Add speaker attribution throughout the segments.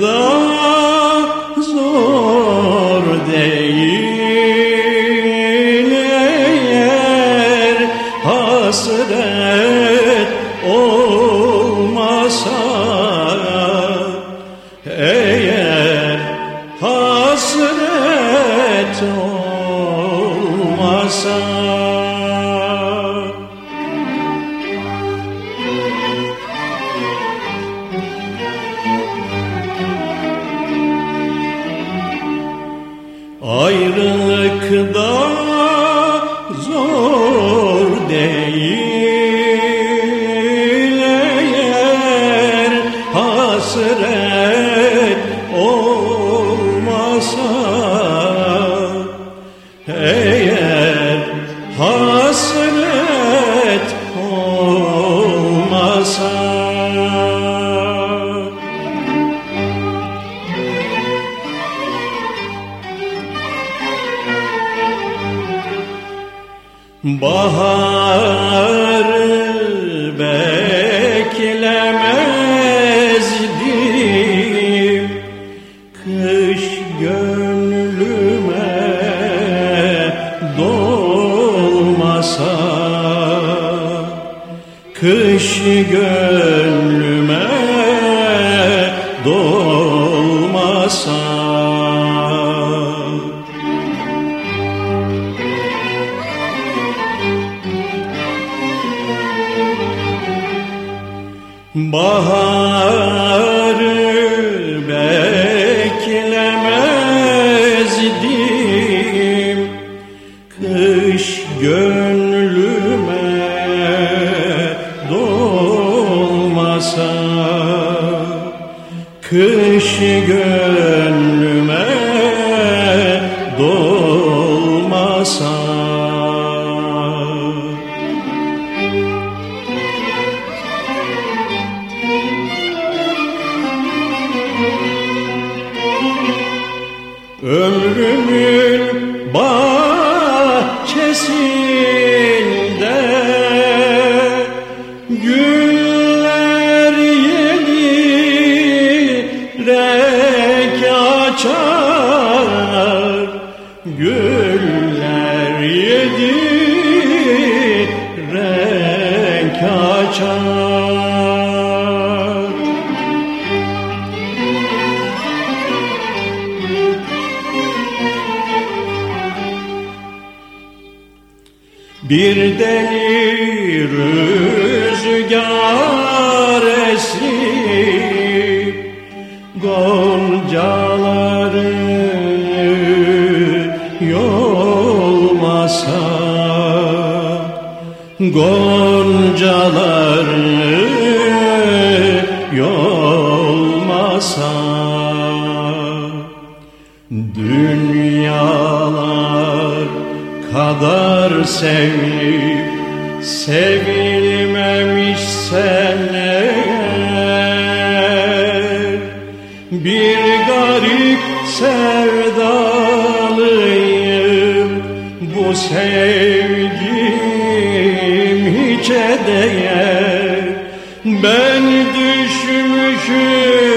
Speaker 1: da zor değil. Eğer hasret olmasa eğer hasret olmasa Ayrılık da zor değil eğer hasret olmasa. Eğer hasret olmasa Baharı beklemezdim Kış gönlüme dolmasa Kış gönlüme dolmasa Baharı beklemezdim. Kış gönlüme dolmasa Kış gönlüme dolmasa Güller yeni renk açar. Güller yedi renk açar. Bir deli rüzgar esip Goncaları yolmasa Goncaları yolmasa Dünyalar kadar sevilip sevilmemişsen bu sevgim hiçe değer Ben düşmüşüm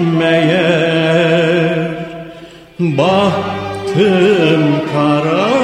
Speaker 1: meğer Bahtım kara